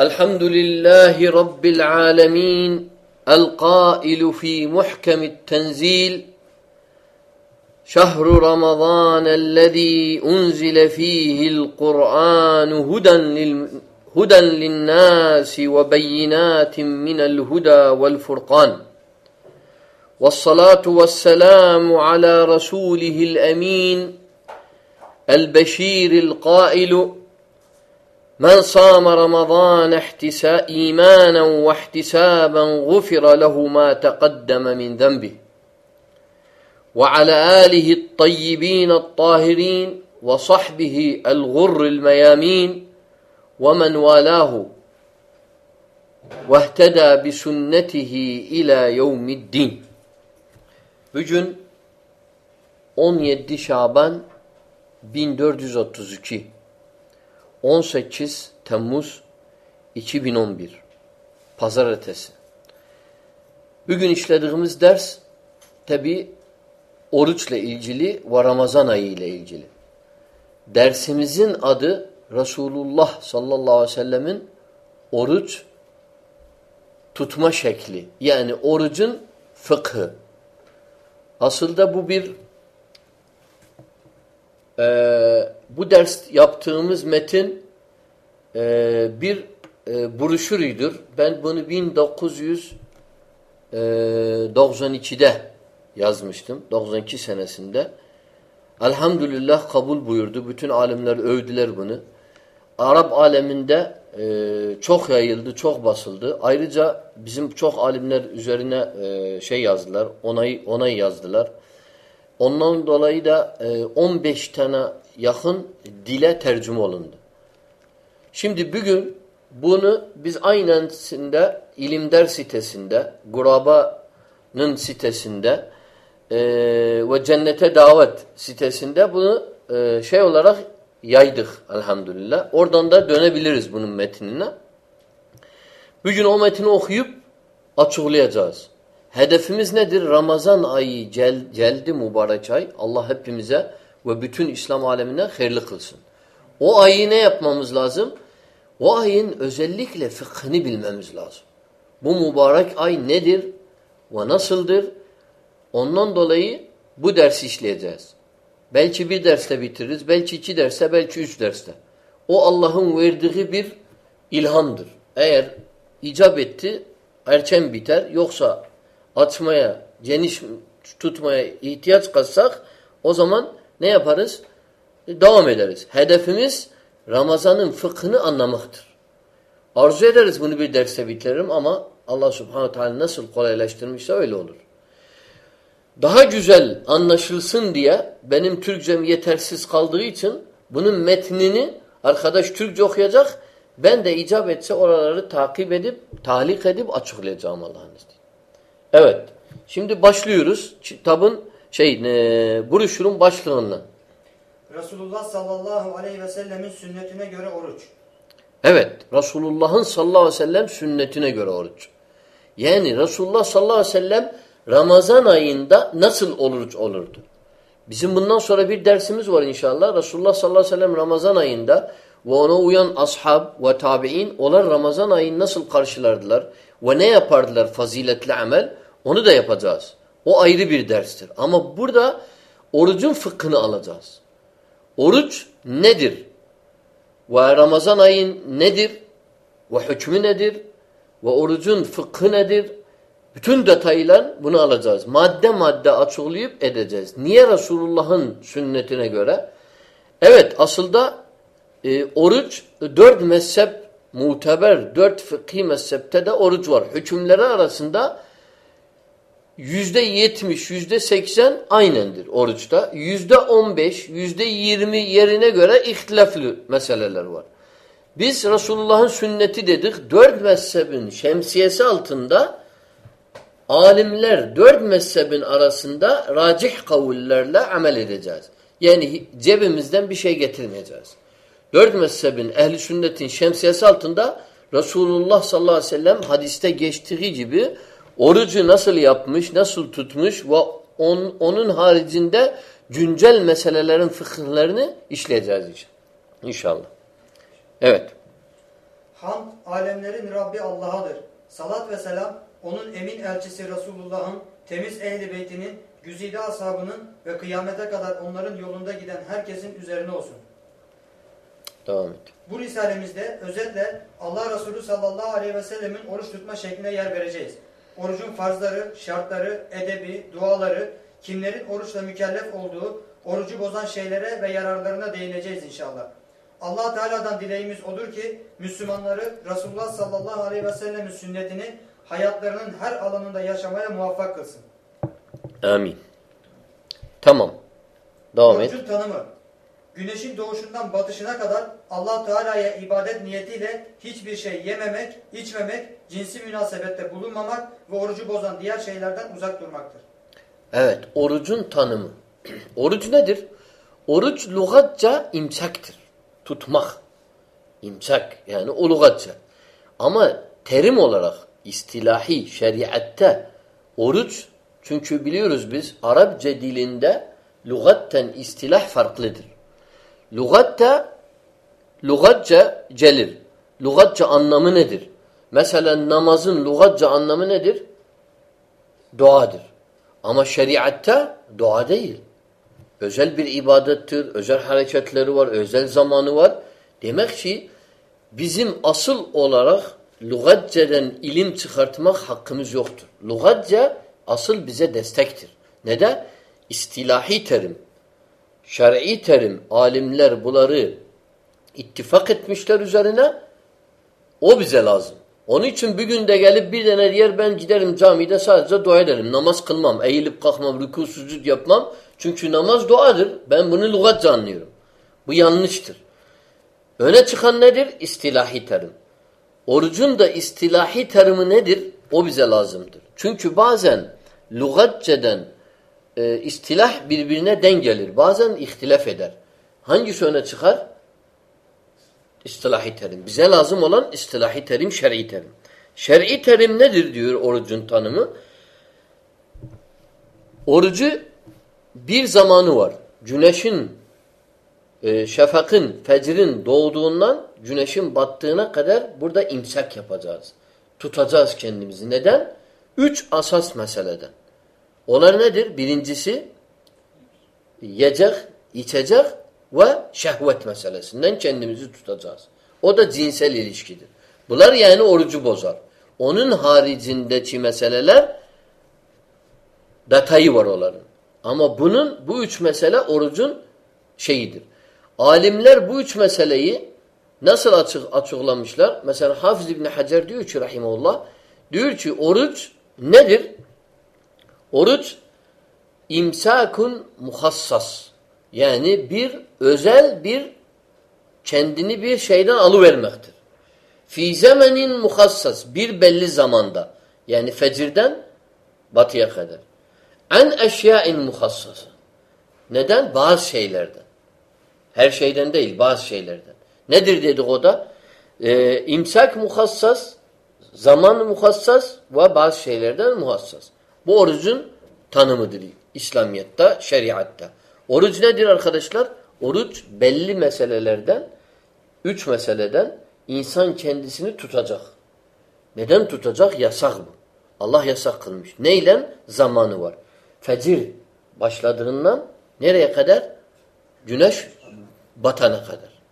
الحمد لله رب العالمين القائل في محكم التنزيل شهر رمضان الذي أنزل فيه القرآن هدى, لل... هدى للناس وبينات من الهدى والفرقان والصلاة والسلام على رسوله الأمين البشير القائل من صام رمضان احتساء إيمانا واحتسابا غفر له ما تقدم من ذنبه. وعلى آله الطيبين الطاهرين وصحبه الغر الميامين ومن والاه واهتدى بسنته إلى يوم الدين. Bugün 17 Şaban 1432 18 Temmuz 2011 Pazar ertesi. Bugün işlediğimiz ders tabi oruçla ilgili ve Ramazan ayı ile ilgili. Dersimizin adı Resulullah sallallahu aleyhi ve sellemin oruç tutma şekli. Yani orucun fıkhı. Aslında bu bir e, bu ders yaptığımız metin e, bir e, broşürüdür. Ben bunu 1992'de yazmıştım. 92 senesinde. Elhamdülillah kabul buyurdu. Bütün alimler övdüler bunu. Arap aleminde e, çok yayıldı, çok basıldı. Ayrıca bizim çok alimler üzerine e, şey yazdılar, onay, onay yazdılar. Ondan dolayı da e, 15 tane yakın dile tercüme olundu. Şimdi bugün bunu biz aynısında ilimder sitesinde, Guraba'nın sitesinde e, ve Cennete Davet sitesinde bunu e, şey olarak yaydık elhamdülillah. Oradan da dönebiliriz bunun metnine. Bugün o metni okuyup açıklayacağız. Hedefimiz nedir? Ramazan ayı cel, geldi mübarek ay. Allah hepimize ve bütün İslam alemine hayırlı kılsın. O ayı ne yapmamız lazım? O ayın özellikle fıkhını bilmemiz lazım. Bu mübarek ay nedir ve nasıldır? Ondan dolayı bu dersi işleyeceğiz. Belki bir derste bitiririz, belki iki derste, belki üç derste. O Allah'ın verdiği bir ilhamdır. Eğer icap etti, erken biter. Yoksa açmaya, geniş tutmaya ihtiyaç kalsak o zaman ne yaparız? E, devam ederiz. Hedefimiz Ramazan'ın fıkhını anlamaktır. Arzu ederiz bunu bir derste bitiririm ama Allah subhanahu teala nasıl kolaylaştırmışsa öyle olur. Daha güzel anlaşılsın diye benim Türkçem yetersiz kaldığı için bunun metnini arkadaş Türkçe okuyacak. Ben de icap etse oraları takip edip, tahlik edip açıklayacağım Allah'ın izniyle. Evet. Şimdi başlıyoruz. Kitabın şey, e, broşürün başlığından. Resulullah sallallahu aleyhi ve sellemin sünnetine göre oruç. Evet. Resulullah'ın sallallahu aleyhi ve sellem sünnetine göre oruç. Yani Resulullah sallallahu aleyhi ve sellem Ramazan ayında nasıl oruç olurdu? Bizim bundan sonra bir dersimiz var inşallah. Resulullah sallallahu aleyhi ve sellem Ramazan ayında ve ona uyan ashab ve tabi'in onlar Ramazan ayını nasıl karşılardılar ve ne yapardılar faziletli amel onu da yapacağız. O ayrı bir derstir. Ama burada orucun fıkhını alacağız. Oruç nedir? Ve Ramazan ayın nedir? Ve hükmü nedir? Ve orucun fıkhı nedir? Bütün detaylar bunu alacağız. Madde madde açıklayıp edeceğiz. Niye Resulullah'ın sünnetine göre? Evet aslında e, oruç dört mezhep muteber, dört fıkhi mezhepte de oruç var. Hükümleri arasında yüzde yetmiş, yüzde seksen aynendir oruçta. Yüzde on beş, yüzde yirmi yerine göre ihtilaflı meseleler var. Biz Resulullah'ın sünneti dedik. Dört mezhebin şemsiyesi altında alimler dört mezhebin arasında racih kavullerle amel edeceğiz. Yani cebimizden bir şey getirmeyeceğiz. Dört mezhebin ehli sünnetin şemsiyesi altında Resulullah sallallahu aleyhi ve sellem hadiste geçtiği gibi orucu nasıl yapmış, nasıl tutmuş ve on, onun haricinde güncel meselelerin fıkıhlarını işleyeceğiz inşallah. Evet. Hamd alemlerin Rabbi Allah'adır. Salat ve selam onun emin elçisi Resulullah'ın, temiz ehli beytinin, güzide ashabının ve kıyamete kadar onların yolunda giden herkesin üzerine olsun. Devam et. Bu risalemizde özetle Allah Resulü sallallahu aleyhi ve sellemin oruç tutma şekline yer vereceğiz. Orucun farzları, şartları, edebi, duaları, kimlerin oruçla mükellef olduğu, orucu bozan şeylere ve yararlarına değineceğiz inşallah. allah Teala'dan dileğimiz odur ki Müslümanları Resulullah sallallahu aleyhi ve sellemin sünnetini hayatlarının her alanında yaşamaya muvaffak kılsın. Amin. Tamam. Devam et. Orucun tanımı. Güneşin doğuşundan batışına kadar Allah Teala'ya ibadet niyetiyle hiçbir şey yememek, içmemek, cinsi münasebette bulunmamak ve orucu bozan diğer şeylerden uzak durmaktır. Evet. Orucun tanımı. Oruç nedir? Oruç lügatça imsaktır. Tutmak. İmsak. Yani o lügatça. Ama terim olarak istilahi, şeriatte oruç çünkü biliyoruz biz Arapça dilinde lügatten istilah farklıdır. Lügatta lügatça gelir. Lügatça anlamı nedir? Mesela namazın lügatça anlamı nedir? Duadır. Ama şeriatta dua değil. Özel bir ibadettir, özel hareketleri var, özel zamanı var. Demek ki bizim asıl olarak lügatçeden ilim çıkartmak hakkımız yoktur. Lügatça asıl bize destektir. Neden? İstilahi terim, şer'i terim, alimler bunları ittifak etmişler üzerine o bize lazım. Onun için bir günde gelip bir tane diğer ben giderim camide sadece dua ederim. Namaz kılmam, eğilip kalkmam, rükû yapmam. Çünkü namaz duadır. Ben bunu lügatça anlıyorum. Bu yanlıştır. Öne çıkan nedir? İstilahi terim. Orucun da istilahi terimi nedir? O bize lazımdır. Çünkü bazen lügatçeden e, istilah birbirine dengelir. Bazen ihtilaf eder. Hangisi öne çıkar? İstilahi terim. Bize lazım olan istilahi terim, şer'i terim. Şer'i terim nedir diyor orucun tanımı? Orucu bir zamanı var. Güneşin, e, şefakın, fecrin doğduğundan güneşin battığına kadar burada imsak yapacağız. Tutacağız kendimizi. Neden? Üç asas meseleden. Onlar nedir? Birincisi yiyecek, içecek ve şehvet meselesinden kendimizi tutacağız. O da cinsel ilişkidir. Bunlar yani orucu bozar. Onun haricindeki meseleler detayı var onların. Ama bunun bu üç mesele orucun şeyidir. Alimler bu üç meseleyi nasıl açık, açıklamışlar? Mesela Hafız İbni Hacer diyor ki rahimullah diyor ki oruç nedir? Oruç imsakun muhassas. Yani bir özel bir kendini bir şeyden alıvermektir. Fi zemenin muhassas. Bir belli zamanda. Yani fecirden batıya kadar. En eşyain muhassas. Neden? Bazı şeylerden. Her şeyden değil, bazı şeylerden. Nedir dedik o da? Ee, imsak muhassas, zaman muhassas ve bazı şeylerden muhassas. Bu orucun tanımıdır İslamiyet'te, şeriatta. Oruç nedir arkadaşlar? Oruç belli meselelerden, üç meseleden insan kendisini tutacak. Neden tutacak? Yasak bu. Allah yasak kılmış. Neyle? Zamanı var. Fecir başladığından nereye kadar? Güneş batana kadar.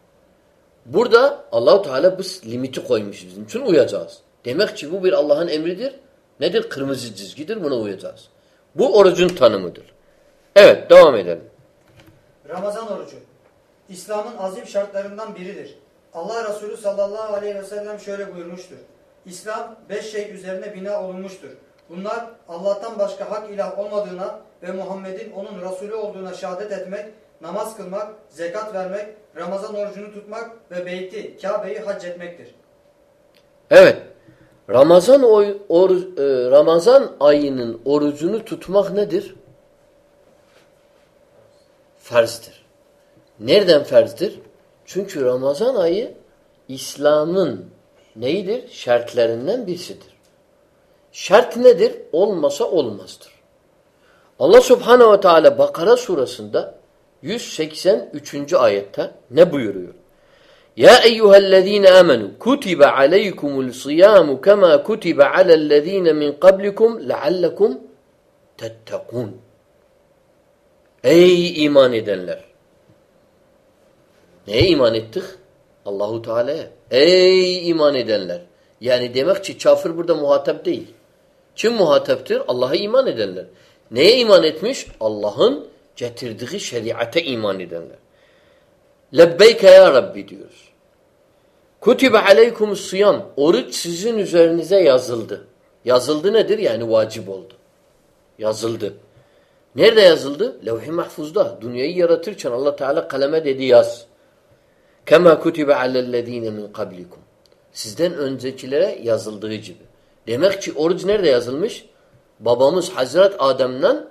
Burada Allahu Teala bu limiti koymuş bizim için uyacağız. Demek ki bu bir Allah'ın emridir. Nedir? Kırmızı çizgidir. Buna uyacağız. Bu orucun tanımıdır. Evet devam edelim. Ramazan orucu. İslam'ın azim şartlarından biridir. Allah Resulü sallallahu aleyhi ve sellem şöyle buyurmuştur. İslam beş şey üzerine bina olunmuştur. Bunlar Allah'tan başka hak ilah olmadığına ve Muhammed'in onun Resulü olduğuna şehadet etmek, namaz kılmak, zekat vermek, Ramazan orucunu tutmak ve beyti, Kabe'yi hac etmektir. Evet. Ramazan oy, or, e, Ramazan ayının orucunu tutmak nedir? Ferzdir. Nereden ferzdir? Çünkü Ramazan ayı İslam'ın neyidir? Şartlarından birisidir. Şart nedir? Olmasa olmazdır. Allah Subhanahu ve Teala Bakara surasında 183. ayette ne buyuruyor? Ya eyyühellezine amenu kutibe aleykumul siyamu kema kutibe alellezine min qablikum leallekum tettekun. Ey iman edenler! Neye iman ettik? Allahu Teala'ya. Ey iman edenler! Yani demek ki kafir burada muhatap değil. Kim muhataptır? Allah'a iman edenler. Neye iman etmiş? Allah'ın getirdiği şeriate iman edenler. Lebbeyke ya Rabbi diyoruz. Kutibe aleykumus siyam. Oruç sizin üzerinize yazıldı. Yazıldı nedir? Yani vacip oldu. Yazıldı. Nerede yazıldı? Levh-i mahfuzda. Dünyayı yaratırken Allah Teala kaleme dedi yaz. Kema kutibe alellezine min kablikum. Sizden öncekilere yazıldığı gibi. Demek ki oruç nerede yazılmış? Babamız Hazret Adem'den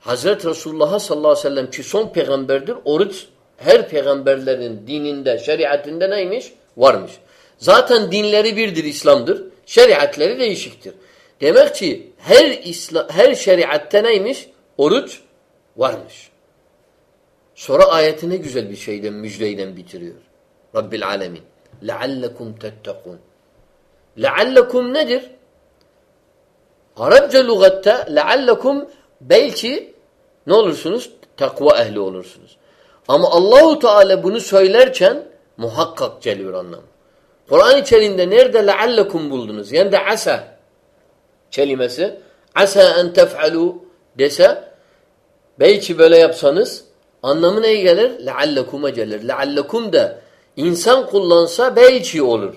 Hazret Resulullah'a sallallahu aleyhi ve sellem ki son peygamberdir. Oruç her peygamberlerin dininde, şeriatinde neymiş? Varmış. Zaten dinleri birdir, İslam'dır. Şeriatleri değişiktir. Demek ki her İslam, her şeriatte neymiş? Oruç varmış. Sonra ayeti ne güzel bir şeyden, müjdeyle bitiriyor. Rabbil alemin. لَعَلَّكُمْ تَتَّقُونَ لَعَلَّكُمْ nedir? Arapça lügatte leallekum belki ne olursunuz? Takva ehli olursunuz. Ama Allahu Teala bunu söylerken muhakkak geliyor anlam. Kur'an içerisinde nerede leallekum buldunuz? Yani de asa kelimesi asa en tef'alu dese belki böyle yapsanız anlamı neye gelir? Leallekuma gelir. Leallekum da insan kullansa belki olur.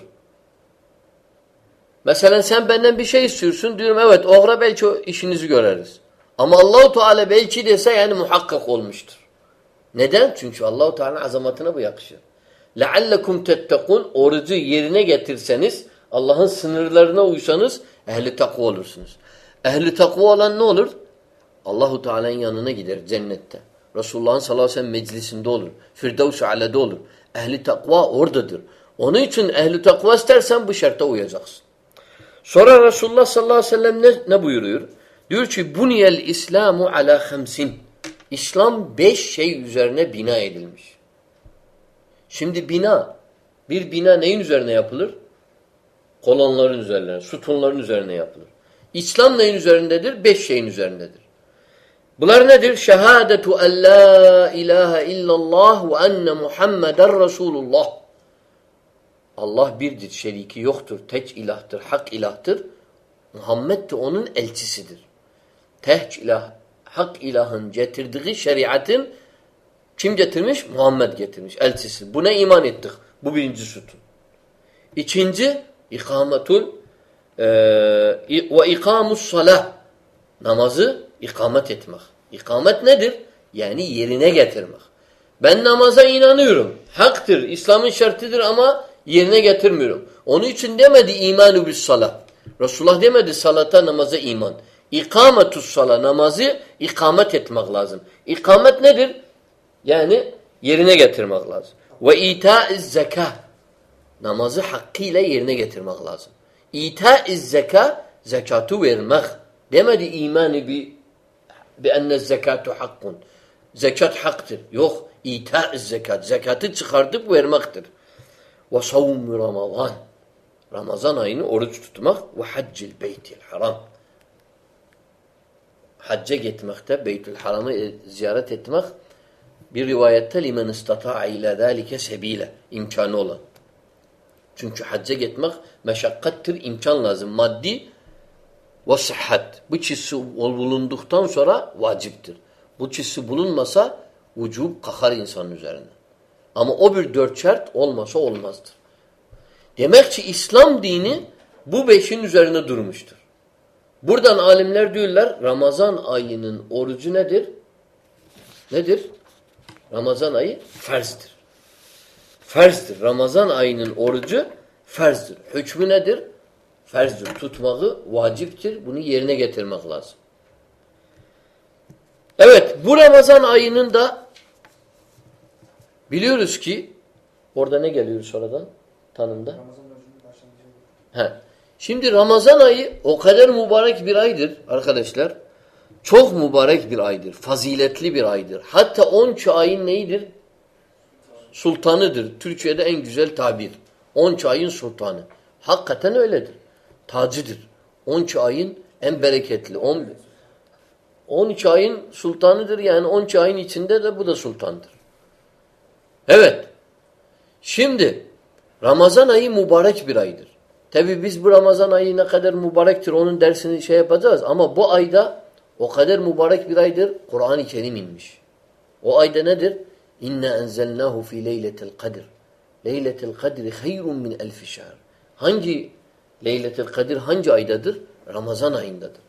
Mesela sen benden bir şey istiyorsun. Diyorum evet oğra belki o işinizi göreriz. Ama Allahu Teala belki dese yani muhakkak olmuştur. Neden? Çünkü Allahu Teala azamatına bu yakışır. لَعَلَّكُمْ تَتَّقُونَ Orucu yerine getirseniz, Allah'ın sınırlarına uysanız ehli takva olursunuz. Ehli takva olan ne olur? Allahu Teala'nın yanına gider cennette. Resulullah'ın sallallahu aleyhi ve sellem meclisinde olur. Firdevs-i alede olur. Ehli takva oradadır. Onun için ehli takva istersen bu şarta uyacaksın. Sonra Resulullah sallallahu aleyhi ve sellem ne, ne buyuruyor? Diyor ki buniyel İslamu ala hamsin. İslam beş şey üzerine bina edilmiş. Şimdi bina, bir bina neyin üzerine yapılır? Kolonların üzerine, sütunların üzerine yapılır. İslam neyin üzerindedir? Beş şeyin üzerindedir. Bunlar nedir? Şehadetu en la ilahe illallah ve enne Muhammeden Resulullah. Allah birdir, şeriki yoktur, tek ilahtır, hak ilahtır. Muhammed de onun elçisidir. Tek ilah, hak ilahın getirdiği şeriatın kim getirmiş? Muhammed getirmiş, elçisi. Buna iman ettik. Bu birinci sütun. İkinci, ikametul e, ve ikamus salah. Namazı ikamet etmek. İkamet nedir? Yani yerine getirmek. Ben namaza inanıyorum. Haktır, İslam'ın şartıdır ama yerine getirmiyorum. Onun için demedi imanu bis salah. Resulullah demedi salata namaza iman. İkametus sala namazı ikamet etmek lazım. İkamet nedir? Yani yerine getirmek lazım. Ve itaiz zeka. Namazı hakkıyla yerine getirmek lazım. İtaiz zeka zekatı vermek. Demedi imanı bi bi enne zekatu hakkun. Zekat haktır. Yok. İtaiz zekat. Zekatı çıkartıp vermektir. Ve savmu Ramazan. Ramazan ayını oruç tutmak ve haccil beytil haram. Hacca gitmekte, Beytül Haram'ı ziyaret etmek bir rivayette limen istata'a ile zâlike sebîle imkanı olan. Çünkü hacca gitmek meşakkattir, imkan lazım. Maddi ve sıhhat. Bu çizsi bulunduktan sonra vaciptir. Bu çizsi bulunmasa vücub kakar insanın üzerine. Ama o bir dört şart olmasa olmazdır. Demek ki İslam dini bu beşin üzerine durmuştur. Buradan alimler diyorlar Ramazan ayının orucu nedir? Nedir? Ramazan ayı ferzdir. Ferzdir. Ramazan ayının orucu ferzdir. Hükmü nedir? Ferzdir. Tutmağı vaciptir. Bunu yerine getirmek lazım. Evet bu Ramazan ayının da biliyoruz ki orada ne geliyor sonradan tanımda? He. Şimdi Ramazan ayı o kadar mübarek bir aydır arkadaşlar. Çok mübarek bir aydır. Faziletli bir aydır. Hatta 10 ayın neyidir? sultanıdır. Türkiye'de en güzel tabir. 12 ayın sultanı. Hakikaten öyledir. Tacıdır. 12 ayın en bereketli. 10 12 ayın sultanıdır yani 12 ayın içinde de bu da sultandır. Evet. Şimdi Ramazan ayı mübarek bir aydır. Tabi biz bu Ramazan ayı ne kadar mübarektir onun dersini şey yapacağız ama bu ayda o kadar mübarek bir aydır Kur'an-ı Kerim inmiş. O ayda nedir? İnne enzelnahu fi leyletil kadir. Leyletil kadri hayrun min elfi şehr. Hangi Leyletil Kadir hangi aydadır? Ramazan ayındadır.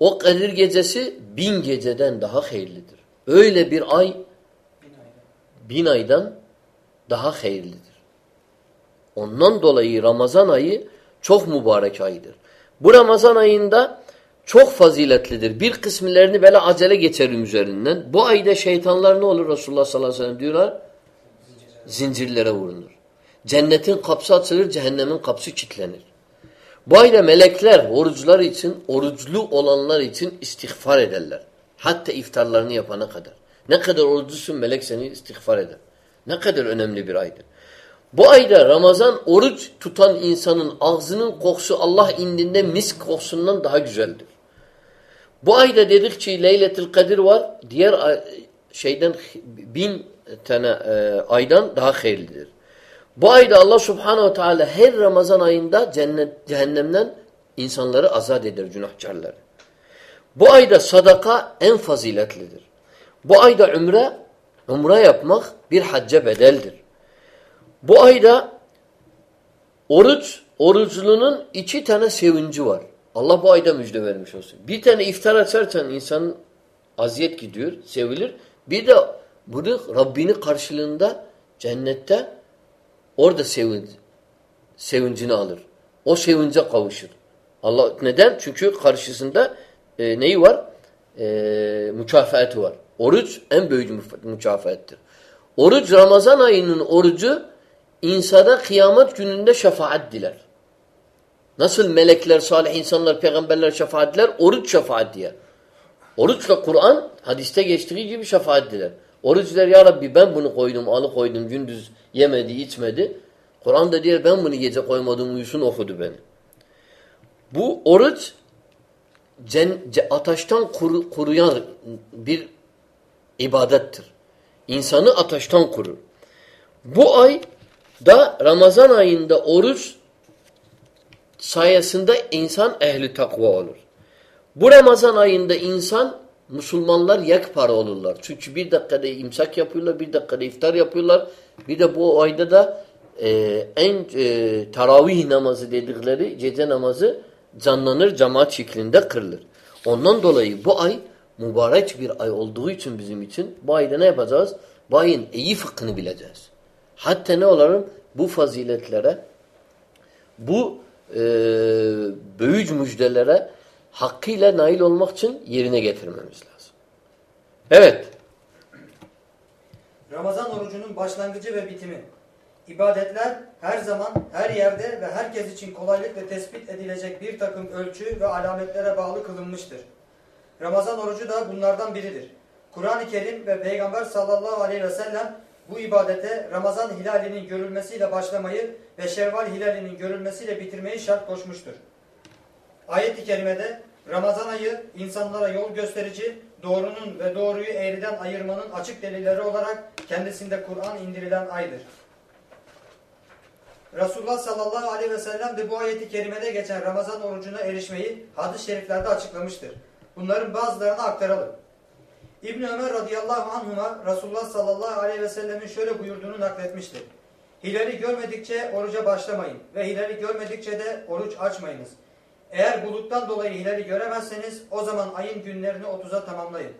O Kadir gecesi bin geceden daha hayırlıdır. Öyle bir ay bin aydan daha hayırlıdır. Ondan dolayı Ramazan ayı çok mübarek aydır. Bu Ramazan ayında çok faziletlidir. Bir kısımlarını böyle acele geçerim üzerinden. Bu ayda şeytanlar ne olur Resulullah sallallahu aleyhi ve sellem diyorlar? Zincirlere vurulur. Cennetin kapısı açılır, cehennemin kapısı kilitlenir. Bu ayda melekler oruçlar için, oruçlu olanlar için istiğfar ederler. Hatta iftarlarını yapana kadar. Ne kadar oruçlusun melek seni istiğfar eder. Ne kadar önemli bir aydır. Bu ayda Ramazan oruç tutan insanın ağzının kokusu Allah indinde misk kokusundan daha güzeldir. Bu ayda dedik ki Leyletil Kadir var. Diğer şeyden bin tane e, aydan daha hayırlıdır. Bu ayda Allah subhanehu teala her Ramazan ayında cennet, cehennemden insanları azat eder günahkarları. Bu ayda sadaka en faziletlidir. Bu ayda ümre, umre yapmak bir hacca bedeldir. Bu ayda oruç, oruçlunun iki tane sevinci var. Allah bu ayda müjde vermiş olsun. Bir tane iftar açarsan insanın aziyet gidiyor, sevilir. Bir de bunu Rabbini karşılığında cennette orada sevinç, sevincini alır. O sevince kavuşur. Allah neden? Çünkü karşısında e, neyi var? E, mükafatı var. Oruç en büyük mükafattir. Oruç Ramazan ayının orucu insana kıyamet gününde şefaat diler. Nasıl melekler, salih insanlar, peygamberler şefaat diler, oruç şefaat diyer. Oruçla Kur'an hadiste geçtiği gibi şefaat diler. Oruç der ya Rabbi ben bunu koydum, alı koydum, gündüz yemedi, içmedi. Kur'an da diyor ben bunu gece koymadım, uyusun okudu beni. Bu oruç cen, ateşten kuru, kuruyan bir ibadettir. İnsanı ateşten kurur. Bu ay da Ramazan ayında oruç sayesinde insan ehli takva olur. Bu Ramazan ayında insan Müslümanlar yekpare olurlar. Çünkü bir dakikada imsak yapıyorlar, bir dakikada iftar yapıyorlar. Bir de bu ayda da e, en e, taravih namazı dedikleri gece namazı canlanır, cemaat şeklinde kırılır. Ondan dolayı bu ay mübarek bir ay olduğu için bizim için bu ayda ne yapacağız? Bu ayın iyi fıkhını bileceğiz. Hatta ne olalım? Bu faziletlere, bu e, büyük müjdelere hakkıyla nail olmak için yerine getirmemiz lazım. Evet. Ramazan orucunun başlangıcı ve bitimi. İbadetler her zaman, her yerde ve herkes için kolaylıkla tespit edilecek bir takım ölçü ve alametlere bağlı kılınmıştır. Ramazan orucu da bunlardan biridir. Kur'an-ı Kerim ve Peygamber sallallahu aleyhi ve sellem bu ibadete Ramazan hilalinin görülmesiyle başlamayı ve Şevval hilalinin görülmesiyle bitirmeyi şart koşmuştur. Ayet-i kerimede Ramazan ayı insanlara yol gösterici, doğrunun ve doğruyu eğriden ayırmanın açık delilleri olarak kendisinde Kur'an indirilen aydır. Resulullah sallallahu aleyhi ve sellem de bu ayeti kerimede geçen Ramazan orucuna erişmeyi hadis-i şeriflerde açıklamıştır. Bunların bazılarını aktaralım. İbn Ömer radıyallahu anhuma Resulullah sallallahu aleyhi ve sellemin şöyle buyurduğunu nakletmiştir. Hilali görmedikçe oruca başlamayın ve hilali görmedikçe de oruç açmayınız. Eğer buluttan dolayı hilali göremezseniz o zaman ayın günlerini 30'a tamamlayın.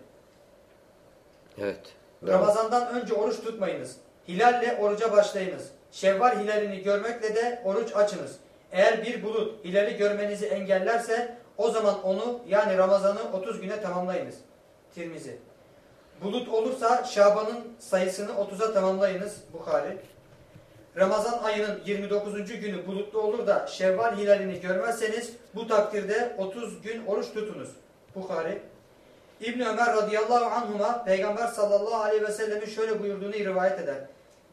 Evet. Ramazandan önce oruç tutmayınız. Hilalle oruca başlayınız. Şevval hilalini görmekle de oruç açınız. Eğer bir bulut hilali görmenizi engellerse o zaman onu yani Ramazan'ı 30 güne tamamlayınız. Tirmizi. Bulut olursa Şaban'ın sayısını 30'a tamamlayınız. Bukhari. Ramazan ayının 29. günü bulutlu olur da Şevval hilalini görmezseniz bu takdirde 30 gün oruç tutunuz. Bukhari. İbn Ömer radıyallahu anhuma Peygamber sallallahu aleyhi ve sellemin şöyle buyurduğunu rivayet eder.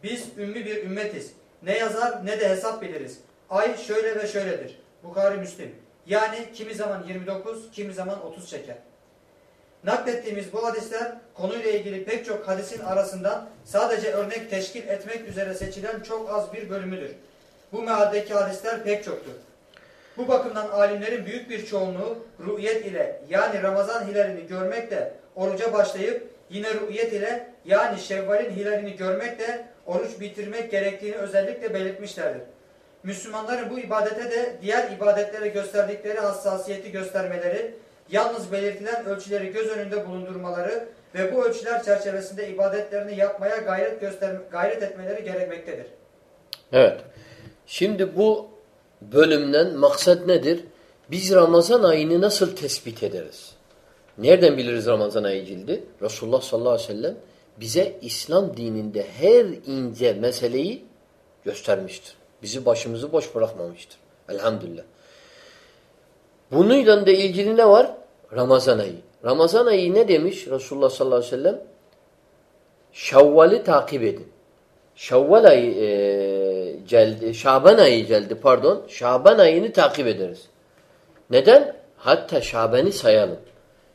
Biz ümmi bir ümmetiz. Ne yazar ne de hesap biliriz. Ay şöyle ve şöyledir. Bukhari Müslim. Yani kimi zaman 29, kimi zaman 30 çeker. Naklettiğimiz bu hadisler konuyla ilgili pek çok hadisin arasından sadece örnek teşkil etmek üzere seçilen çok az bir bölümüdür. Bu mealdeki hadisler pek çoktur. Bu bakımdan alimlerin büyük bir çoğunluğu rü'yet ile yani Ramazan hilalini görmekle oruca başlayıp yine rü'yet ile yani Şevval'in hilalini görmekle oruç bitirmek gerektiğini özellikle belirtmişlerdir. Müslümanların bu ibadete de diğer ibadetlere gösterdikleri hassasiyeti göstermeleri, yalnız belirtilen ölçüleri göz önünde bulundurmaları ve bu ölçüler çerçevesinde ibadetlerini yapmaya gayret göster gayret etmeleri gerekmektedir. Evet. Şimdi bu bölümden maksat nedir? Biz Ramazan ayını nasıl tespit ederiz? Nereden biliriz Ramazan ayı cildi? Resulullah sallallahu aleyhi ve sellem bize İslam dininde her ince meseleyi göstermiştir. Bizi başımızı boş bırakmamıştır. Elhamdülillah. Bununla da ilgili ne var? Ramazan ayı. Ramazan ayı ne demiş Resulullah sallallahu aleyhi ve sellem? Şevval'i takip edin. Şevval ayı e, geldi, Şaban ayı geldi pardon. Şaban ayını takip ederiz. Neden? Hatta Şaban'ı sayalım.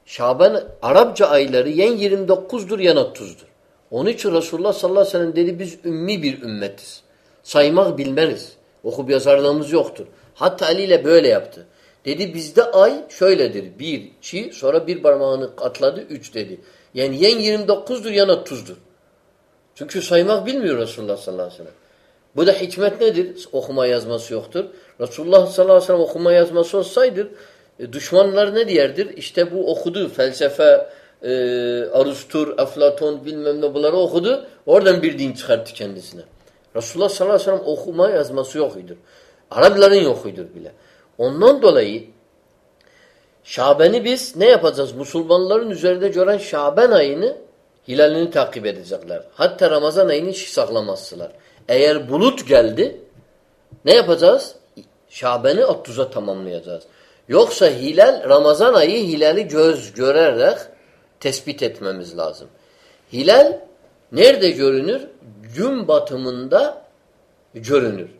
Şaban Arapça ayları yen 29'dur yen 30'dur. Onun için Resulullah sallallahu aleyhi ve sellem dedi biz ümmi bir ümmetiz. Saymak bilmeniz. Okup yazarlığımız yoktur. Hatta Ali ile böyle yaptı. Dedi bizde ay şöyledir. Bir, iki, sonra bir parmağını atladı, üç dedi. Yani yen 29'dur, yen 30'dur. Çünkü saymak bilmiyor Resulullah sallallahu aleyhi ve sellem. Bu da hikmet nedir? Okuma yazması yoktur. Resulullah sallallahu aleyhi ve sellem okuma yazması olsaydı e, düşmanlar ne diyerdir? İşte bu okudu felsefe, e, Arustur, Aflaton bilmem ne bunları okudu. Oradan bir din çıkarttı kendisine. Resulullah sallallahu aleyhi ve sellem okuma yazması yokuydur. Arapların yokuydur bile. Ondan dolayı Şaben'i biz ne yapacağız? Musulmanların üzerinde gören Şaben ayını hilalini takip edecekler. Hatta Ramazan ayını hiç saklamazsılar. Eğer bulut geldi ne yapacağız? Şaben'i 30'a tamamlayacağız. Yoksa hilal Ramazan ayı hilali göz görerek tespit etmemiz lazım. Hilal nerede görünür? Gün batımında görünür.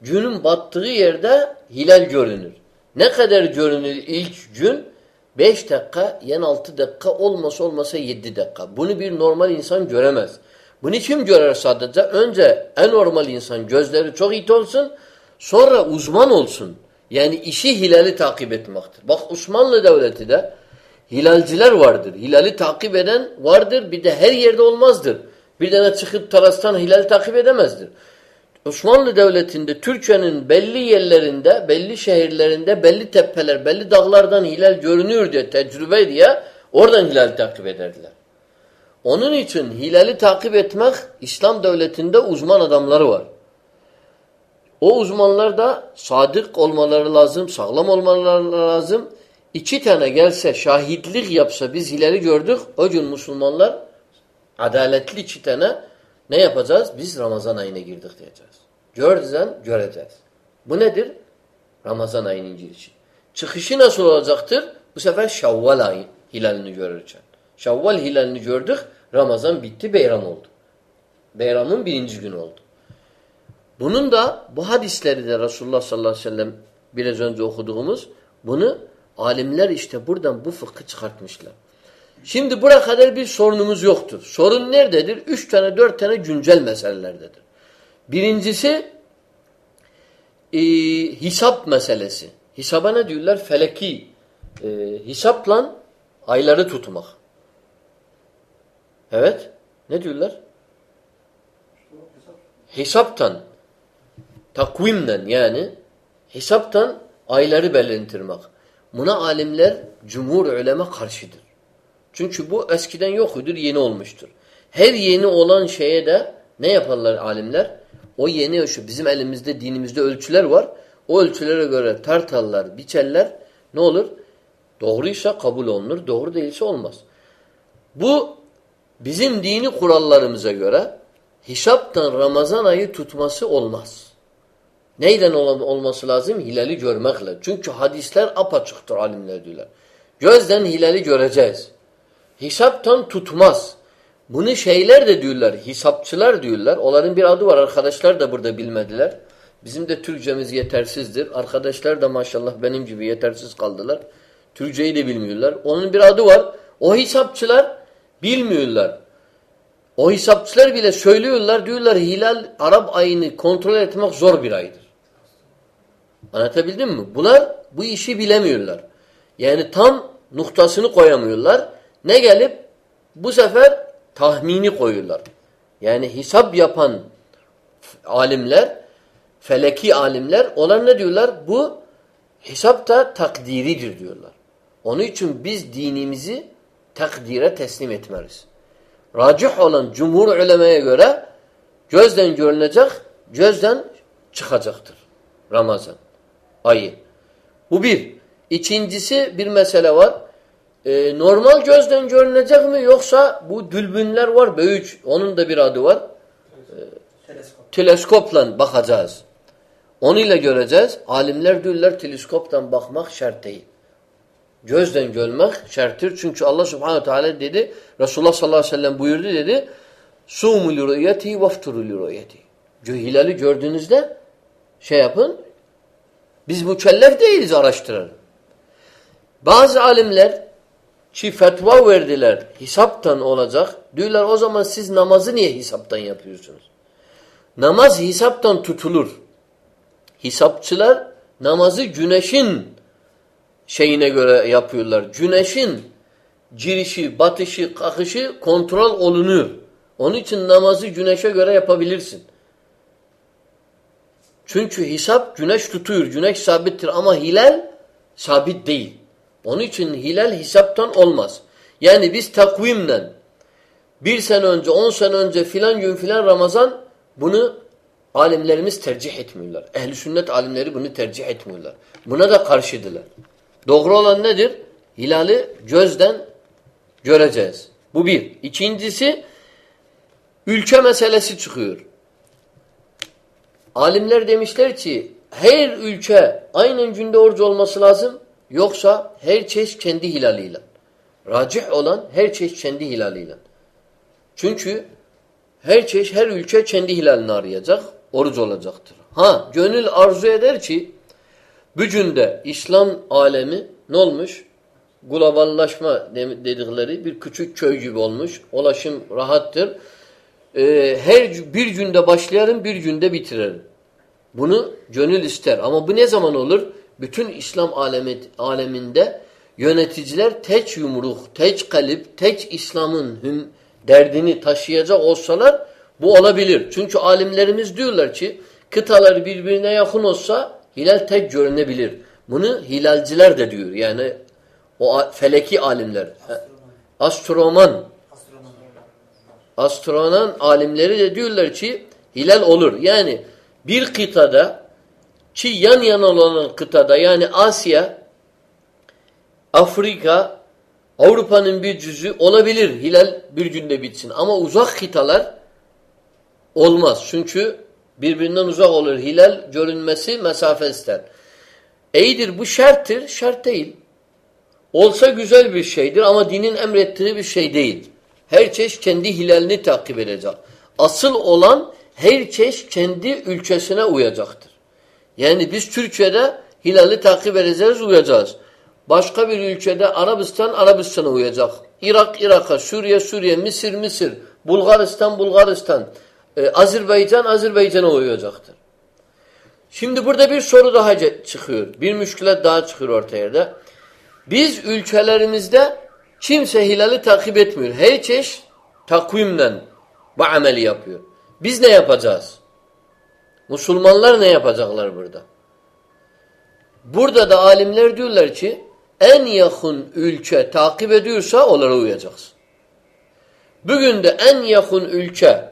Günün battığı yerde hilal görünür. Ne kadar görünür ilk gün? 5 dakika, yani 6 dakika olmasa olmasa 7 dakika. Bunu bir normal insan göremez. Bunu kim görer sadece? Önce en normal insan gözleri çok iyi olsun, sonra uzman olsun. Yani işi hilali takip etmektir. Bak Osmanlı Devleti de hilalciler vardır. Hilali takip eden vardır. Bir de her yerde olmazdır. Bir tane çıkıp tarastan hilal takip edemezdir. Osmanlı Devleti'nde Türkiye'nin belli yerlerinde, belli şehirlerinde, belli tepeler, belli dağlardan hilal görünüyor diye tecrübe diye oradan hilal takip ederdiler. Onun için hilali takip etmek İslam devletinde uzman adamları var. O uzmanlar da sadık olmaları lazım, sağlam olmaları lazım. İki tane gelse, şahitlik yapsa biz hilali gördük, o gün Müslümanlar adaletli iki tane ne yapacağız? Biz Ramazan ayına girdik diyeceğiz. Görürsen göreceğiz. Bu nedir? Ramazan ayının girişi. Çıkışı nasıl olacaktır? Bu sefer Şevval ayı hilalini görürken. Şevval hilalini gördük. Ramazan bitti, beyram oldu. Beyramın birinci günü oldu. Bunun da bu hadisleri de Resulullah sallallahu aleyhi ve sellem biraz önce okuduğumuz bunu alimler işte buradan bu fıkhı çıkartmışlar. Şimdi buraya kadar bir sorunumuz yoktur. Sorun nerededir? Üç tane, dört tane güncel meselelerdedir. Birincisi e, hesap meselesi. Hesaba ne diyorlar? Feleki. E, hesapla ayları tutmak. Evet. Ne diyorlar? Hesaptan, takvimden yani hesaptan ayları belirtirmek. Buna alimler, cumhur ulema karşıdır. Çünkü bu eskiden yoktur, yeni olmuştur. Her yeni olan şeye de ne yaparlar alimler? O yeni ölçü. Bizim elimizde, dinimizde ölçüler var. O ölçülere göre tartarlar, biçerler. Ne olur? Doğruysa kabul olunur, doğru değilse olmaz. Bu bizim dini kurallarımıza göre hesaptan Ramazan ayı tutması olmaz. Neyden olması lazım? Hilali görmekle. Çünkü hadisler apaçıktır alimler diyorlar. Gözden hilali göreceğiz. Hesaptan tutmaz. Bunu şeyler de diyorlar, hesapçılar diyorlar. Onların bir adı var. Arkadaşlar da burada bilmediler. Bizim de Türkçemiz yetersizdir. Arkadaşlar da maşallah benim gibi yetersiz kaldılar. Türkçeyi de bilmiyorlar. Onun bir adı var. O hesapçılar bilmiyorlar. O hesapçılar bile söylüyorlar. Diyorlar hilal Arap ayını kontrol etmek zor bir aydır. Anlatabildim mi? Bunlar bu işi bilemiyorlar. Yani tam noktasını koyamıyorlar. Ne gelip bu sefer tahmini koyuyorlar. Yani hesap yapan alimler, feleki alimler onlar ne diyorlar? Bu hesap da takdiridir diyorlar. Onun için biz dinimizi takdire teslim etmeriz. Racih olan cumhur ulemaya göre gözden görünecek, gözden çıkacaktır. Ramazan ayı. Bu bir. İkincisi bir mesele var. Ee, normal gözden görünecek mi yoksa bu dülbünler var büyük. Onun da bir adı var. Teleskop. Teleskopla bakacağız. Onunla göreceğiz. Alimler diyorlar teleskoptan bakmak şart değil. Gözden görmek şarttır. Çünkü Allah subhanahu teala dedi, Resulullah sallallahu aleyhi ve sellem buyurdu dedi, Sumu li rü'yeti vafturu li rü'yeti. Hilali gördüğünüzde şey yapın, biz mükellef değiliz araştıralım. Bazı alimler ki fetva verdiler, hesaptan olacak. Diyorlar o zaman siz namazı niye hesaptan yapıyorsunuz? Namaz hesaptan tutulur. Hesapçılar namazı güneşin şeyine göre yapıyorlar. Güneşin girişi, batışı, kalkışı kontrol olunuyor. Onun için namazı güneşe göre yapabilirsin. Çünkü hesap güneş tutuyor. Güneş sabittir ama hilal sabit değil. Onun için hilal hesaptan olmaz. Yani biz takvimle bir sene önce, on sene önce filan gün filan Ramazan bunu alimlerimiz tercih etmiyorlar. Ehli sünnet alimleri bunu tercih etmiyorlar. Buna da karşıdılar. Doğru olan nedir? Hilali gözden göreceğiz. Bu bir. İkincisi ülke meselesi çıkıyor. Alimler demişler ki her ülke aynen günde oruç olması lazım yoksa her çeşit kendi hilaliyle. Racih olan her çeşit kendi hilaliyle. Çünkü her çeşit her ülke kendi hilalini arayacak, oruç olacaktır. Ha gönül arzu eder ki Bücünde İslam alemi ne olmuş? Globallaşma dedikleri bir küçük köy gibi olmuş. Ulaşım rahattır. Ee, her bir günde başlayarım, bir günde bitiririm. Bunu gönül ister. Ama bu ne zaman olur? Bütün İslam alemi, aleminde yöneticiler tek yumruk, tek kalip, tek İslam'ın derdini taşıyacak olsalar bu olabilir. Çünkü alimlerimiz diyorlar ki kıtalar birbirine yakın olsa Hilal tek görünebilir. Bunu hilalciler de diyor. Yani o feleki alimler. Astroman. Astronom alimleri de diyorlar ki hilal olur. Yani bir kıtada ki yan yana olan kıtada yani Asya, Afrika, Avrupa'nın bir cüzü olabilir hilal bir günde bitsin. Ama uzak kıtalar olmaz. Çünkü Birbirinden uzak olur. Hilal görünmesi mesafe ister. İyidir bu şarttır. Şart değil. Olsa güzel bir şeydir ama dinin emrettiği bir şey değil. Her çeşit kendi hilalini takip edecek. Asıl olan her çeşit kendi ülkesine uyacaktır. Yani biz Türkiye'de hilali takip edeceğiz, uyacağız. Başka bir ülkede Arabistan, Arabistan'a uyacak. Irak, Irak'a, Suriye, Suriye, Mısır, Mısır, Bulgaristan, Bulgaristan. Ee, Azerbaycan Azerbaycan'a uyacaktır. Şimdi burada bir soru daha çıkıyor. Bir müşkülat daha çıkıyor ortaya da. Biz ülkelerimizde kimse hilali takip etmiyor. Her çeşit takvimle bu ameli yapıyor. Biz ne yapacağız? Müslümanlar ne yapacaklar burada? Burada da alimler diyorlar ki en yakın ülke takip ediyorsa onlara uyacaksın. Bugün de en yakın ülke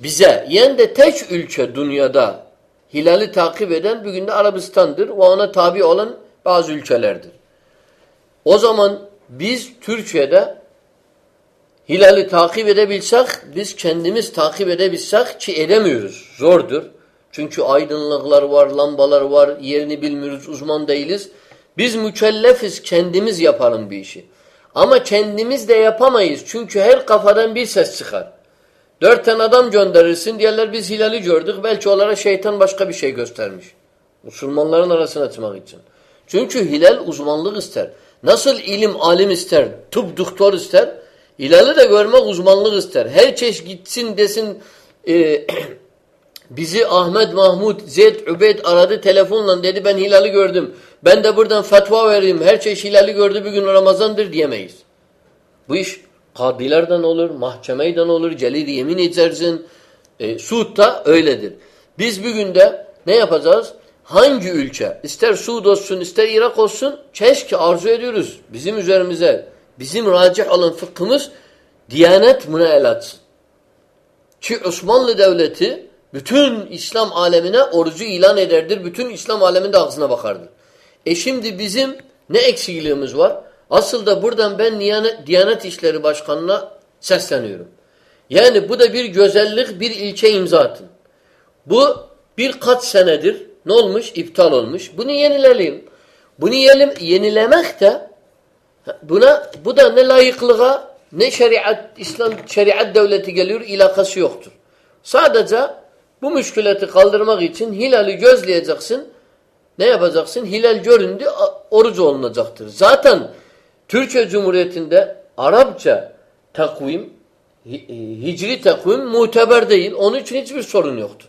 bize yen de tek ülke dünyada hilali takip eden bugün de Arabistan'dır ve ona tabi olan bazı ülkelerdir. O zaman biz Türkiye'de hilali takip edebilsek, biz kendimiz takip edebilsek ki edemiyoruz. Zordur. Çünkü aydınlıklar var, lambalar var, yerini bilmiyoruz, uzman değiliz. Biz mükellefiz, kendimiz yapalım bir işi. Ama kendimiz de yapamayız. Çünkü her kafadan bir ses çıkar. Dört tane adam gönderirsin. Diğerler biz hilali gördük. Belki onlara şeytan başka bir şey göstermiş. Müslümanların arasına açmak için. Çünkü hilal uzmanlık ister. Nasıl ilim alim ister, tıp doktor ister, hilali de görmek uzmanlık ister. Her çeşit gitsin desin e, bizi Ahmet, Mahmud, Zeyd, Übeyd aradı telefonla dedi ben hilali gördüm. Ben de buradan fetva vereyim. Her çeşit hilali gördü bir gün Ramazan'dır diyemeyiz. Bu iş kadilerden olur, mahkemeyden olur, celil yemin edersin. E, Suud da öyledir. Biz bugün de ne yapacağız? Hangi ülke, ister Suud olsun, ister Irak olsun, keşke arzu ediyoruz bizim üzerimize, bizim racih olan fıkhımız, Diyanet buna el atsın. Ki Osmanlı Devleti bütün İslam alemine orucu ilan ederdir. Bütün İslam aleminde ağzına bakardır. E şimdi bizim ne eksikliğimiz var? Asıl da buradan ben Diyanet, Diyanet İşleri Başkanı'na sesleniyorum. Yani bu da bir güzellik, bir ilçe imza atın. Bu birkaç senedir ne olmuş? İptal olmuş. Bunu yenileyelim. Bunu yenilemek de buna bu da ne layıklığa ne şeriat İslam şeriat devleti geliyor ilakası yoktur. Sadece bu müşkületi kaldırmak için hilali gözleyeceksin. Ne yapacaksın? Hilal göründü oruç olunacaktır. Zaten Türkiye Cumhuriyeti'nde Arapça takvim hicri takvim muteber değil. Onun için hiçbir sorun yoktur.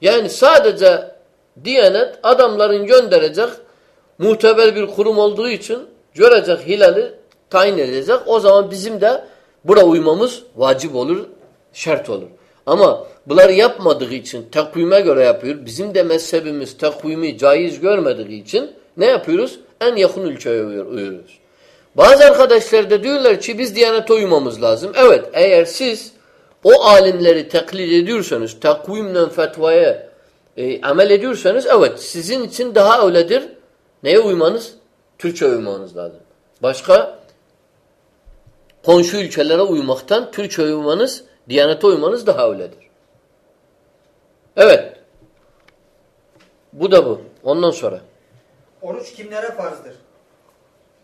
Yani sadece Diyanet adamların gönderecek muteber bir kurum olduğu için görecek hilali tayin edecek. O zaman bizim de bura uymamız vacip olur, şart olur. Ama bunları yapmadığı için takvime göre yapıyor. Bizim de mezhebimiz takvimi caiz görmediği için ne yapıyoruz? En yakın ülkeye uyuyoruz. Bazı arkadaşlar da diyorlar ki biz Diyanet'e uymamız lazım. Evet eğer siz o alimleri taklit ediyorsanız, takvimle fetvaya e, amel ediyorsanız evet sizin için daha öyledir. Neye uymanız? Türkçe uymanız lazım. Başka komşu ülkelere uymaktan Türkçe uymanız, Diyanete uymanız daha öyledir. Evet. Bu da bu. Ondan sonra. Oruç kimlere farzdır?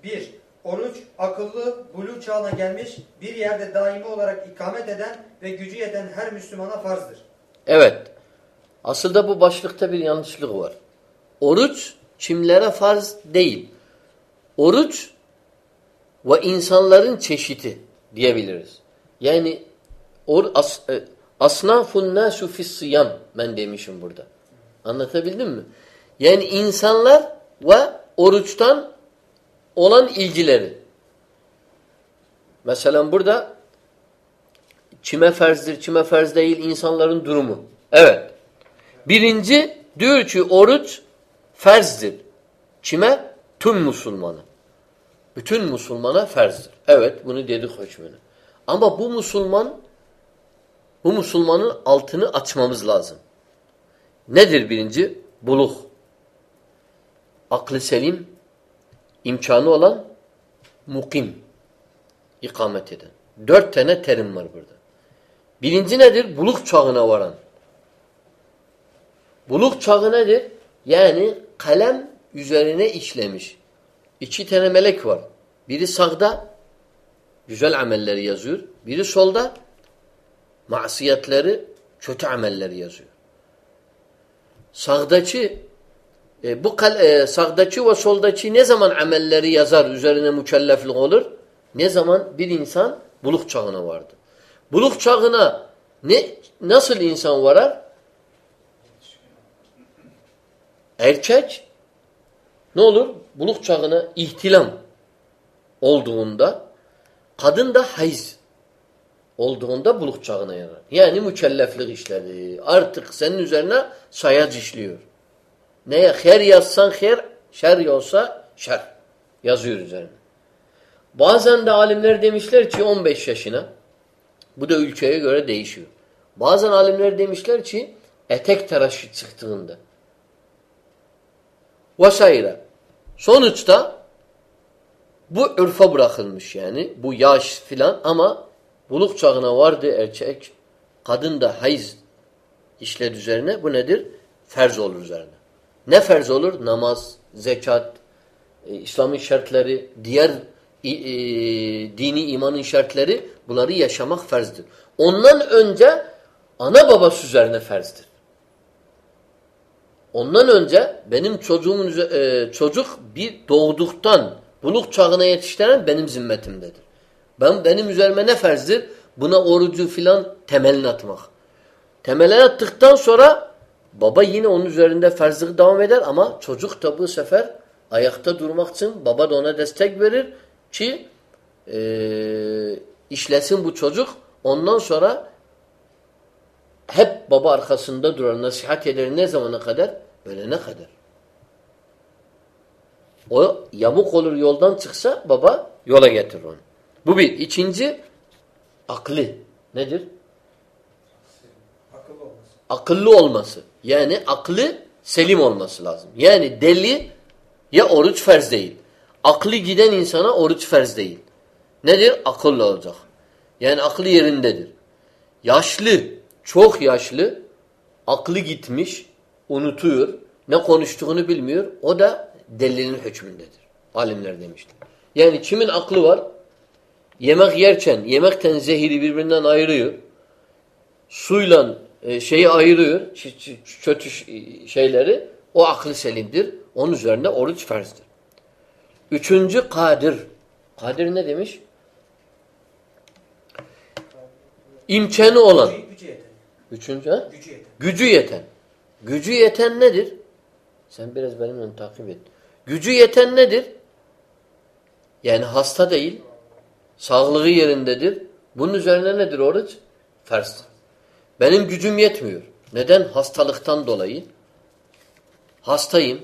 1. Oruç akıllı, bulu çağına gelmiş, bir yerde daimi olarak ikamet eden ve gücü yeten her Müslümana farzdır. Evet. Aslında bu başlıkta bir yanlışlık var. Oruç kimlere farz değil. Oruç ve insanların çeşidi diyebiliriz. Yani or, as, e, asnafun nasu fissiyam ben demişim burada. Anlatabildim mi? Yani insanlar ve oruçtan olan ilgileri. Mesela burada kime ferzdir, kime ferz değil insanların durumu. Evet. Birinci diyor ki oruç ferzdir. Kime? Tüm Müslümana. Bütün Müslümana ferzdir. Evet bunu dedik hükmüne. Ama bu Müslüman bu Müslümanın altını açmamız lazım. Nedir birinci? Buluk. Aklı selim, imkanı olan mukim. ikamet eden. Dört tane terim var burada. Birinci nedir? Buluk çağına varan. Buluk çağı nedir? Yani kalem üzerine işlemiş. İki tane melek var. Biri sağda güzel amelleri yazıyor. Biri solda masiyetleri, kötü amelleri yazıyor. Sağdaki e, bu kal, e, sağdaki ve soldaki ne zaman amelleri yazar, üzerine mükelleflik olur? Ne zaman bir insan buluk çağına vardı. Buluk çağına ne nasıl insan varar? Erkek ne olur? Buluk çağına ihtilam olduğunda kadın da hayz olduğunda buluk çağına yarar. Yani mükelleflik işleri. Artık senin üzerine sayac işliyor. Neye? Her yazsan her, şer yolsa şer. Yazıyor üzerine. Bazen de alimler demişler ki 15 yaşına. Bu da ülkeye göre değişiyor. Bazen alimler demişler ki etek tıraşı çıktığında. Vesaire. Sonuçta bu ürfa bırakılmış yani. Bu yaş filan ama buluk çağına vardı erkek. Kadın da hayız işled üzerine. Bu nedir? Ferz olur üzerine. Ne ferz olur? Namaz, zekat, e, İslam'ın şartları, diğer e, dini imanın şartları bunları yaşamak ferzdir. Ondan önce ana babası üzerine ferzdir. Ondan önce benim çocuğumun e, çocuk bir doğduktan buluk çağına yetiştiren benim zimmetimdedir. Ben benim üzerime ne ferzdir? Buna orucu filan temelini atmak. Temelini attıktan sonra baba yine onun üzerinde ferzlik devam eder ama çocuk da bu sefer ayakta durmak için baba da ona destek verir ki e, işlesin bu çocuk. Ondan sonra hep baba arkasında durar, nasihat eder ne zamana kadar? Ölene kadar. O yamuk olur yoldan çıksa baba yola getirir onu. Bu bir. İkinci aklı. Nedir? Akıllı olması. Akıllı olması. Yani aklı selim olması lazım. Yani deli ya oruç ferz değil. Aklı giden insana oruç ferz değil. Nedir? Akıllı olacak. Yani aklı yerindedir. Yaşlı, çok yaşlı, aklı gitmiş, unutuyor, ne konuştuğunu bilmiyor. O da delinin hükmündedir. Alimler demişler. Yani kimin aklı var? Yemek yerken yemekten zehiri birbirinden ayırıyor. Suyla e, şeyi ayırıyor, kötü şeyleri. O aklı selimdir. Onun üzerinde oruç farzdır. Üçüncü kadir. Kadir ne demiş? İmkanı olan. Üçüncü ha? Gücü yeten. Gücü yeten. Gücü yeten nedir? Sen biraz benimle takip et. Gücü yeten nedir? Yani hasta değil. Sağlığı yerindedir. Bunun üzerine nedir oruç? Ferz. Benim gücüm yetmiyor. Neden? Hastalıktan dolayı. Hastayım.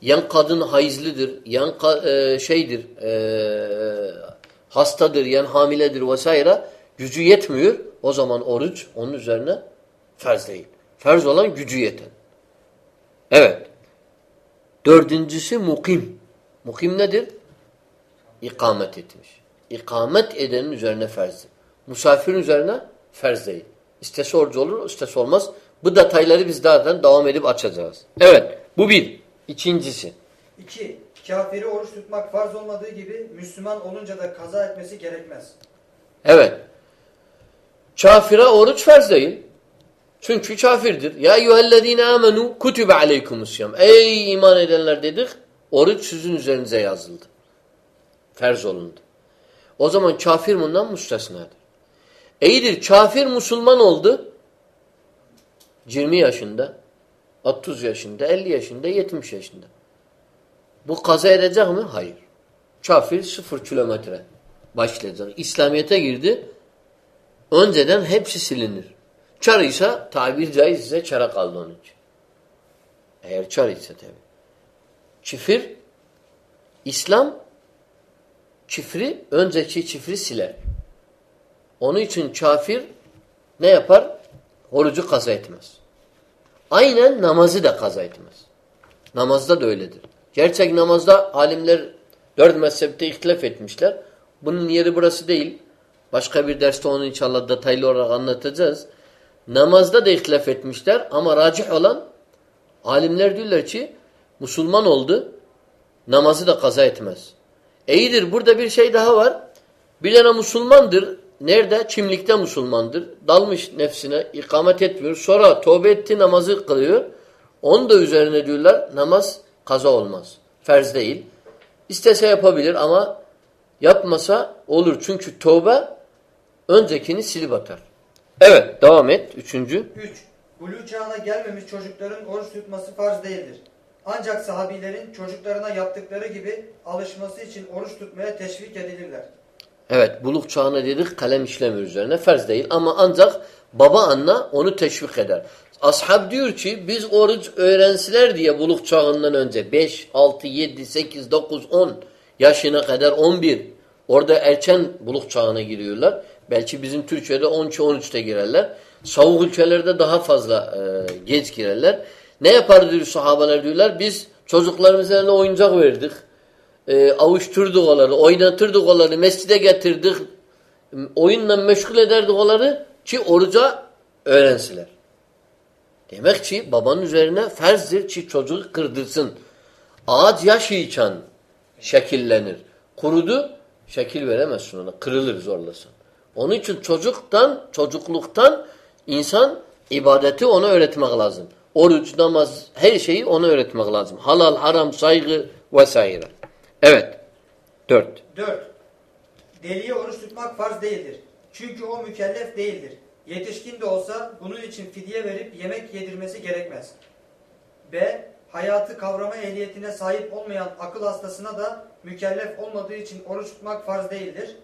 Yan kadın hayızlıdır. Yan e, şeydir. E, hastadır. Yan hamiledir vesaire. Gücü yetmiyor. O zaman oruç onun üzerine ferz değil. Ferz olan gücü yeten. Evet. Dördüncüsü mukim. Mukim nedir? İkamet etmiş. İkamet edenin üzerine ferzdir. Musafirin üzerine ferz değil. İstese orucu olur, istese olmaz. Bu detayları biz zaten devam edip açacağız. Evet, bu bir. İkincisi. İki, kafiri oruç tutmak farz olmadığı gibi Müslüman olunca da kaza etmesi gerekmez. Evet. Kafire oruç farz değil. Çünkü kafirdir. Ya eyyühellezine amenu kutibe aleykumusiyam. Ey iman edenler dedik. Oruç sizin üzerinize yazıldı. Ferz olundu. O zaman kafir bundan müstesnadır. İyidir kafir Müslüman oldu. 20 yaşında, 30 yaşında, 50 yaşında, 70 yaşında. Bu kaza edecek mi? Hayır. Kafir sıfır kilometre başlayacak. İslamiyet'e girdi. Önceden hepsi silinir. Çar ise tabir caiz ise çara kaldı onun için. Eğer çar ise tabi. Çifir İslam çifri önceki çifri siler. Onun için kafir ne yapar? Orucu kaza etmez. Aynen namazı da kaza etmez. Namazda da öyledir. Gerçek namazda alimler dört mezhepte ihtilaf etmişler. Bunun yeri burası değil. Başka bir derste onu inşallah detaylı olarak anlatacağız. Namazda da ihtilaf etmişler ama racih olan alimler diyorlar ki Müslüman oldu namazı da kaza etmez. İyidir burada bir şey daha var. Bir tane Müslümandır. Nerede? Çimlikte Müslümandır. Dalmış nefsine, ikamet etmiyor. Sonra tövbe etti namazı kılıyor. Onu da üzerine diyorlar namaz kaza olmaz. Ferz değil. İstese yapabilir ama yapmasa olur. Çünkü tövbe öncekini silip atar. Evet devam et. Üçüncü. 3. Buluğ çağına gelmemiş çocukların oruç tutması farz değildir. Ancak sahabilerin çocuklarına yaptıkları gibi alışması için oruç tutmaya teşvik edilirler. Evet buluk çağına dedik kalem işlemiyor üzerine ferz değil ama ancak baba anne onu teşvik eder. Ashab diyor ki biz oruç öğrensiler diye buluk çağından önce 5, 6, 7, 8, 9, 10 yaşına kadar 11 orada erken buluk çağına giriyorlar. Belki bizim Türkiye'de 12-13'te girerler. Savuk ülkelerde daha fazla e, geç girerler. Ne yapar diyor sahabeler diyorlar. Biz çocuklarımıza eline oyuncak verdik. E, avuşturduk onları, oynatırdık onları, mescide getirdik. Oyunla meşgul ederdik onları ki oruca öğrensiler. Demek ki babanın üzerine ferzdir ki çocuğu kırdırsın. Ağaç yaş şekillenir. Kurudu, Şekil veremezsin ona. Kırılır zorlasın. Onun için çocuktan, çocukluktan insan ibadeti ona öğretmek lazım. Oruç, namaz, her şeyi ona öğretmek lazım. Halal, haram, saygı vesaire. Evet. Dört. 4. Deliye oruç tutmak farz değildir. Çünkü o mükellef değildir. Yetişkin de olsa bunun için fidye verip yemek yedirmesi gerekmez. B. Hayatı kavrama ehliyetine sahip olmayan akıl hastasına da mükellef olmadığı için oruç tutmak farz değildir.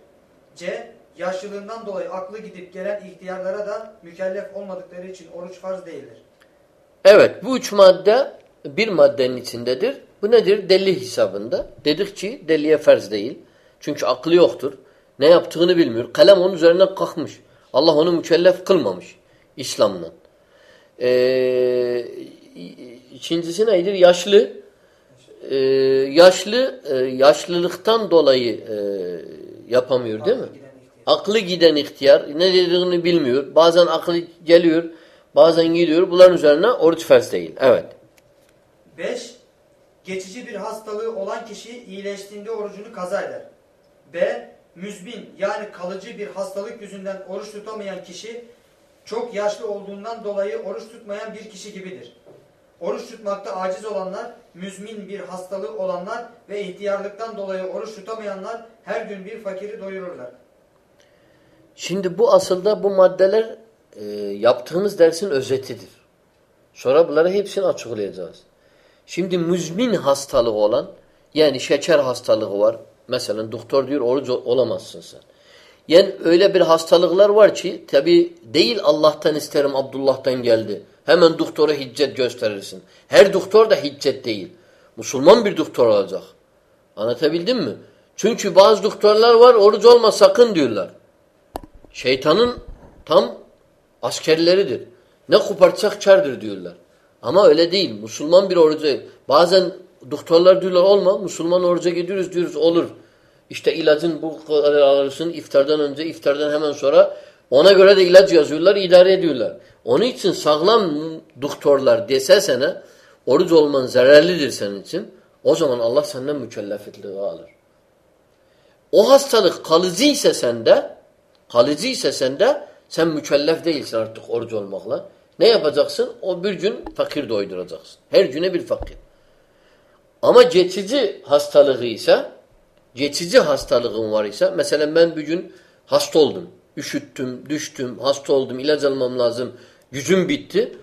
C. Yaşlılığından dolayı aklı gidip gelen ihtiyarlara da mükellef olmadıkları için oruç farz değildir. Evet bu üç madde bir maddenin içindedir. Bu nedir? Deli hesabında. Dedik ki deliye farz değil. Çünkü aklı yoktur. Ne yaptığını bilmiyor. Kalem onun üzerinden kalkmış. Allah onu mükellef kılmamış. İslam'la. Ee, ikincisi nedir? Yaşlı. Ee, yaşlı e, yaşlılıktan dolayı e, yapamıyor değil mi? Aklı giden ihtiyar ne dediğini bilmiyor. Bazen aklı geliyor, bazen gidiyor. Bunların üzerine oruç farz değil. Evet. 5. Geçici bir hastalığı olan kişi iyileştiğinde orucunu kaza eder. B. Müzbin yani kalıcı bir hastalık yüzünden oruç tutamayan kişi çok yaşlı olduğundan dolayı oruç tutmayan bir kişi gibidir. Oruç tutmakta aciz olanlar, müzmin bir hastalığı olanlar ve ihtiyarlıktan dolayı oruç tutamayanlar her gün bir fakiri doyururlar. Şimdi bu aslında bu maddeler e, yaptığımız dersin özetidir. Sonra bunları hepsini açıklayacağız. Şimdi müzmin hastalığı olan yani şeker hastalığı var. Mesela doktor diyor oruç olamazsın sen. Yani öyle bir hastalıklar var ki tabi değil Allah'tan isterim Abdullah'tan geldi. Hemen doktora hiccet gösterirsin. Her doktor da hiccet değil. Müslüman bir doktor olacak. Anlatabildim mi? Çünkü bazı doktorlar var oruç olma sakın diyorlar. Şeytanın tam askerleridir. Ne kopartsak kardır diyorlar. Ama öyle değil. Müslüman bir orucu. Bazen doktorlar diyorlar olma. Müslüman oruca gidiyoruz diyoruz olur. İşte ilacın bu kadar alırsın iftardan önce iftardan hemen sonra ona göre de ilaç yazıyorlar idare ediyorlar. Onun için sağlam doktorlar dese sana oruç olman zararlıdır senin için o zaman Allah senden mükellefetliği alır. O hastalık kalıcı ise sende kalıcı ise sende sen mükellef değilsin artık oruç olmakla. Ne yapacaksın? O bir gün fakir doyduracaksın. Her güne bir fakir. Ama geçici hastalığı ise geçici hastalığın var ise mesela ben bir gün hasta oldum. Üşüttüm, düştüm, hasta oldum, ilaç almam lazım. Gücüm bitti.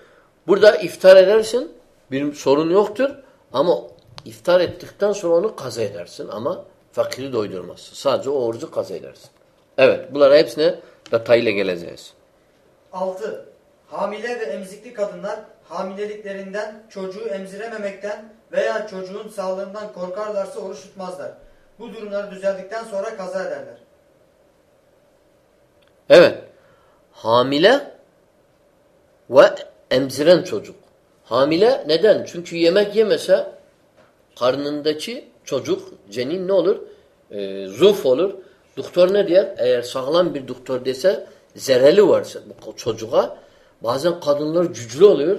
Burada iftar edersin. Bir sorun yoktur. Ama iftar ettikten sonra onu kaza edersin. Ama fakiri doydurmazsın. Sadece o orucu kaza edersin. Evet. Bunlara hepsine detayla geleceğiz. 6. Hamile ve emzikli kadınlar hamileliklerinden çocuğu emzirememekten veya çocuğun sağlığından korkarlarsa oruç tutmazlar. Bu durumları düzeldikten sonra kaza ederler. Evet. Hamile ve emziren çocuk. Hamile neden? Çünkü yemek yemese karnındaki çocuk, cenin ne olur? Ee, zuf olur. Doktor ne diyor? Eğer sağlam bir doktor dese zereli varsa bu çocuğa bazen kadınlar güçlü oluyor.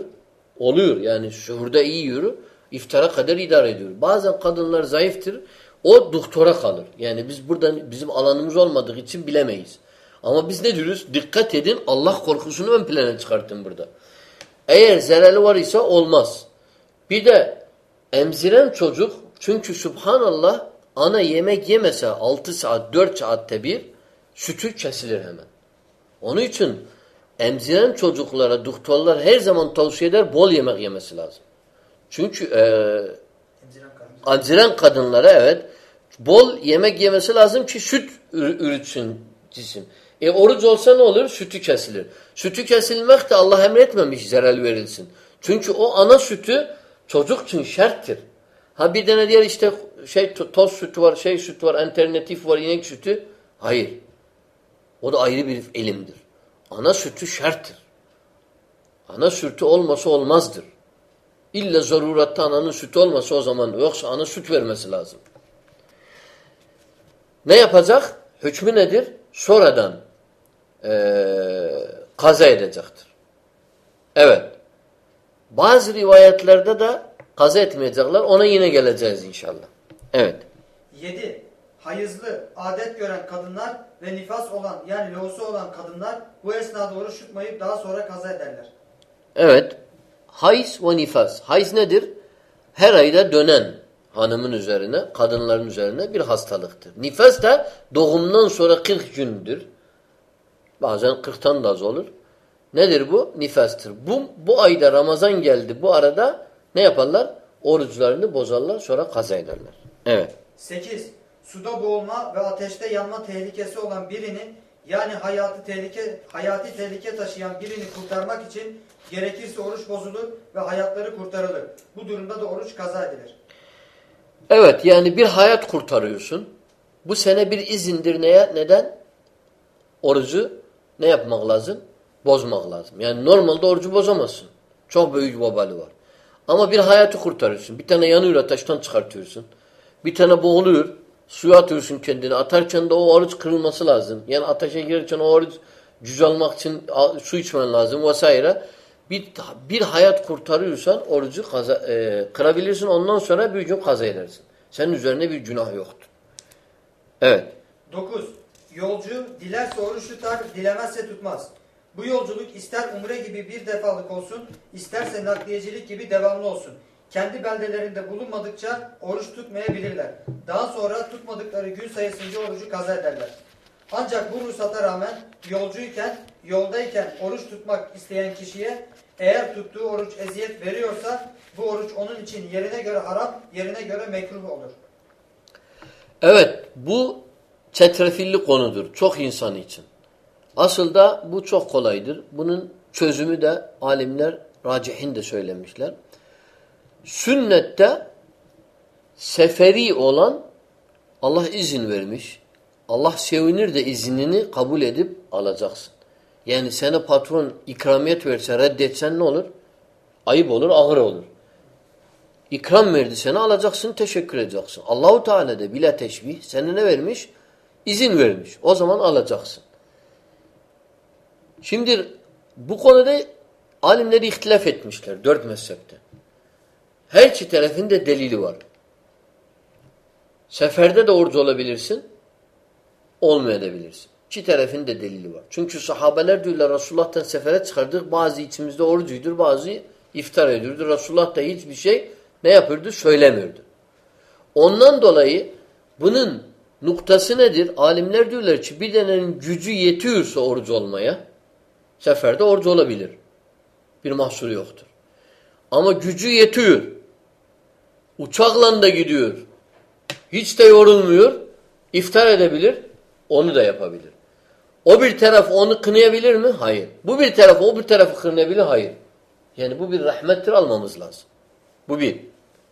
Oluyor yani şuurda iyi yürü. iftara kadar idare ediyor. Bazen kadınlar zayıftır. O doktora kalır. Yani biz buradan bizim alanımız olmadığı için bilemeyiz. Ama biz ne diyoruz? Dikkat edin Allah korkusunu ön plana çıkartın burada. Eğer zereli var ise olmaz. Bir de emziren çocuk çünkü subhanallah ana yemek yemese 6 saat 4 saatte bir sütü kesilir hemen. Onun için emziren çocuklara doktorlar her zaman tavsiye eder bol yemek yemesi lazım. Çünkü e, Emziren kadın. emziren kadınlara evet bol yemek yemesi lazım ki süt ürütsün cisim. E oruç olsa ne olur? Sütü kesilir. Sütü kesilmek de Allah emretmemiş zarar verilsin. Çünkü o ana sütü çocuk için şarttır. Ha bir tane diğer işte şey toz sütü var, şey sütü var, alternatif var, inek sütü. Hayır. O da ayrı bir ilimdir. Ana sütü şarttır. Ana sütü olmasa olmazdır. İlla zaruratta ananın sütü olmasa o zaman yoksa ana süt vermesi lazım. Ne yapacak? Hükmü nedir? Sonradan ee, kaza edecektir. Evet. Bazı rivayetlerde de kaza etmeyecekler. Ona yine geleceğiz inşallah. Evet. 7. hayızlı, adet gören kadınlar ve nifas olan yani lohusu olan kadınlar bu esnada oruç tutmayıp daha sonra kaza ederler. Evet. Hayz ve nifas. Hayz nedir? Her ayda dönen hanımın üzerine, kadınların üzerine bir hastalıktır. Nifas da doğumdan sonra 40 gündür. Bazen 40'tan da az olur. Nedir bu? Nifastır. Bu, bu ayda Ramazan geldi. Bu arada ne yaparlar? Oruçlarını bozarlar sonra kaza ederler. Evet. 8. Suda boğulma ve ateşte yanma tehlikesi olan birinin yani hayatı tehlike hayati tehlike taşıyan birini kurtarmak için gerekirse oruç bozulur ve hayatları kurtarılır. Bu durumda da oruç kaza edilir. Evet yani bir hayat kurtarıyorsun. Bu sene bir izindir neye? Neden? Orucu ne yapmak lazım? Bozmak lazım. Yani normalde orucu bozamazsın. Çok büyük vebali var. Ama bir hayatı kurtarıyorsun. Bir tane yanıyor ateşten çıkartıyorsun. Bir tane boğuluyor. Suya atıyorsun kendini. Atarken de o oruç kırılması lazım. Yani ateşe girerken o oruç cüz almak için su içmen lazım vesaire. Bir, bir hayat kurtarıyorsan orucu kaza, e, kırabilirsin. Ondan sonra bir gün kaza edersin. Senin üzerine bir günah yoktur. Evet. 9. Yolcu dilerse oruç tutar, dilemezse tutmaz. Bu yolculuk ister umre gibi bir defalık olsun, isterse nakliyecilik gibi devamlı olsun. Kendi beldelerinde bulunmadıkça oruç tutmayabilirler. Daha sonra tutmadıkları gün sayısınca orucu kaza ederler. Ancak bu ruhsata rağmen yolcuyken, yoldayken oruç tutmak isteyen kişiye eğer tuttuğu oruç eziyet veriyorsa bu oruç onun için yerine göre haram, yerine göre mekruh olur. Evet, bu çetrefilli konudur çok insan için. Asıl da bu çok kolaydır. Bunun çözümü de alimler racihin de söylemişler. Sünnette seferi olan Allah izin vermiş. Allah sevinir de iznini kabul edip alacaksın. Yani sana patron ikramiyet verse reddetsen ne olur? Ayıp olur, ağır olur. İkram verdi sana alacaksın, teşekkür edeceksin. Allahu Teala de bile teşbih sana ne vermiş? İzin vermiş. O zaman alacaksın. Şimdi bu konuda alimleri ihtilaf etmişler dört mezhepte. Her iki tarafın da delili var. Seferde de oruç olabilirsin, olmayabilirsin. İki tarafın da delili var. Çünkü sahabeler diyorlar Resulullah'tan sefere çıkardık. Bazı içimizde orucuydur, bazı iftar ediyordu. Resulullah da hiçbir şey ne yapıyordu? Söylemiyordu. Ondan dolayı bunun noktası nedir? Alimler diyorlar ki bir denenin gücü yetiyorsa oruç olmaya seferde oruç olabilir. Bir mahsuru yoktur. Ama gücü yetiyor. Uçakla da gidiyor. Hiç de yorulmuyor. İftar edebilir. Onu da yapabilir. O bir taraf onu kınayabilir mi? Hayır. Bu bir taraf o bir tarafı kınayabilir? Hayır. Yani bu bir rahmettir almamız lazım. Bu bir.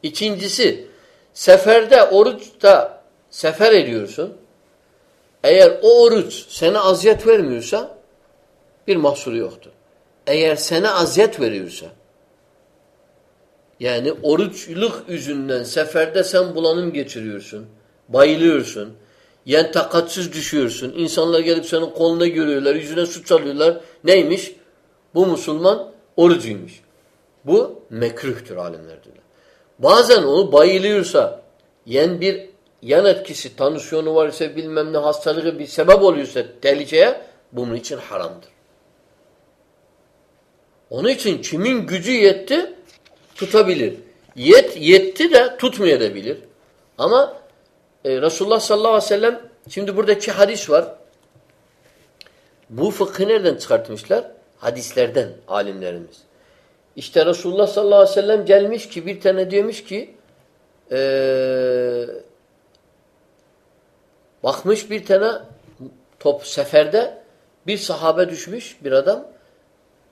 İkincisi seferde oruçta sefer ediyorsun. Eğer o oruç sana aziyet vermiyorsa bir mahsuru yoktur. Eğer sana aziyet veriyorsa yani oruçluk yüzünden seferde sen bulanım geçiriyorsun, bayılıyorsun, yani takatsız düşüyorsun, insanlar gelip senin koluna görüyorlar, yüzüne su çalıyorlar. Neymiş? Bu Müslüman orucuymuş. Bu mekruhtur alimler diyorlar. Bazen onu bayılıyorsa, yani bir yan etkisi, tansiyonu var ise bilmem ne hastalığı bir sebep oluyorsa tehlikeye bunun için haramdır. Onun için kimin gücü yetti tutabilir. Yet, yetti de tutmayabilir. Ama e, Resulullah sallallahu aleyhi ve sellem şimdi buradaki hadis var. Bu fıkhı nereden çıkartmışlar? Hadislerden alimlerimiz. İşte Resulullah sallallahu aleyhi ve sellem gelmiş ki bir tane diyormuş ki ee, bakmış bir tane top seferde bir sahabe düşmüş bir adam.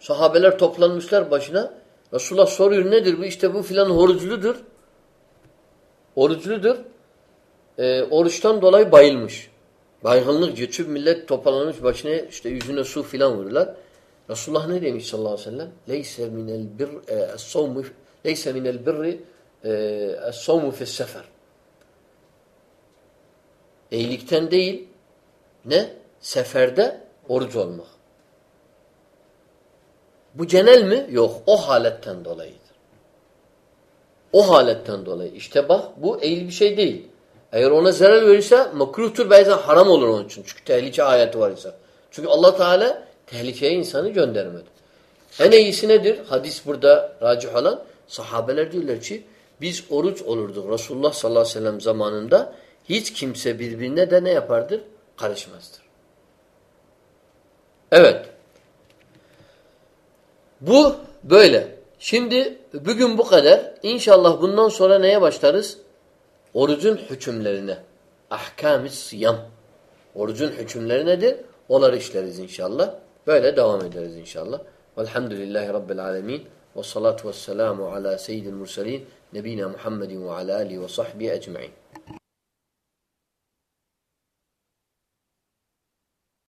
Sahabeler toplanmışlar başına. Resulullah soruyor nedir bu? İşte bu filan orucludur. Orucludur. E, oruçtan dolayı bayılmış. Baygınlık geçip millet toparlanmış başına işte yüzüne su filan vururlar. Resulullah ne demiş sallallahu aleyhi ve sellem? Leyse minel bir es-savmu leyse minel birri es-savmu fi's-sefer. İyilikten değil ne? Seferde oruç olmak. Bu genel mi? Yok. O haletten dolayıdır. O haletten dolayı. İşte bak bu eğil bir şey değil. Eğer ona zarar verirse makruhtur bazen haram olur onun için. Çünkü tehlike ayeti var ise. Çünkü Allah Teala tehlikeye insanı göndermedi. En iyisi nedir? Hadis burada racih olan. Sahabeler diyorlar ki biz oruç olurduk. Resulullah sallallahu aleyhi ve sellem zamanında hiç kimse birbirine de ne yapardır? Karışmazdır. Evet. Bu böyle. Şimdi bugün bu kadar. İnşallah bundan sonra neye başlarız? Orucun hükümlerine. Ahkam-ı siyam. Orucun hükümleri nedir? Onları işleriz inşallah. Böyle devam ederiz inşallah. Velhamdülillahi Rabbil alemin. Ve salatu ve selamu ala seyyidil mursalin. Nebina Muhammedin ve ala alihi ve sahbihi ecma'in.